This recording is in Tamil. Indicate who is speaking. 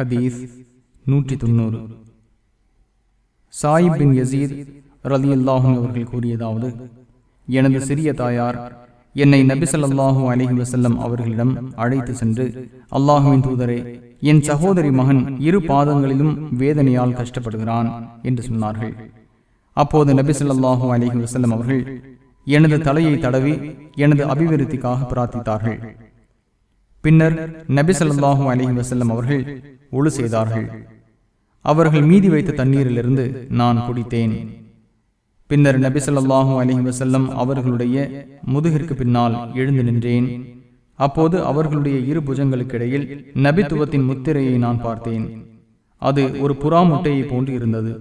Speaker 1: ஹதீஸ் நூற்றி தொண்ணூறு சாயிப் பின் யசீத் ரலி அல்லாஹும் அவர்கள் கூறியதாவது எனது சிறிய தாயார் என்னை நபிசல்லாஹூ அலஹி வசல்லம் அவர்களிடம் அழைத்து சென்று அல்லாஹுவின் தூதரே என் சகோதரி மகன் இரு பாதங்களிலும் வேதனையால் கஷ்டப்படுகிறான் என்று சொன்னார்கள். அப்போது நபிசல்லாஹூ அலஹி வசல்லம் அவர்கள் எனது தலையை தடவி எனது அபிவிருத்திக்காக பிரார்த்தித்தார்கள். பின்னர் நபி சொல்லாஹும் அலைஹி வசல்லம் அவர்கள் ஒழு செய்தார்கள். அவர்கள் மீதி வைத்த தண்ணீரிலிருந்து நான் குடித்தேன். பின்னர் நபி சொல்லாஹும் அலைஹி வசல்லம் அவர்களுடைய முதுகிற்கு பின்னால் எழுந்து நின்றேன். அப்போது அவர்களுடைய இரு புஜங்களுக்கிடையில் நபித்துவத்தின் முத்திரையை நான் பார்த்தேன். அது ஒரு புறா முட்டையை போன்று இருந்தது.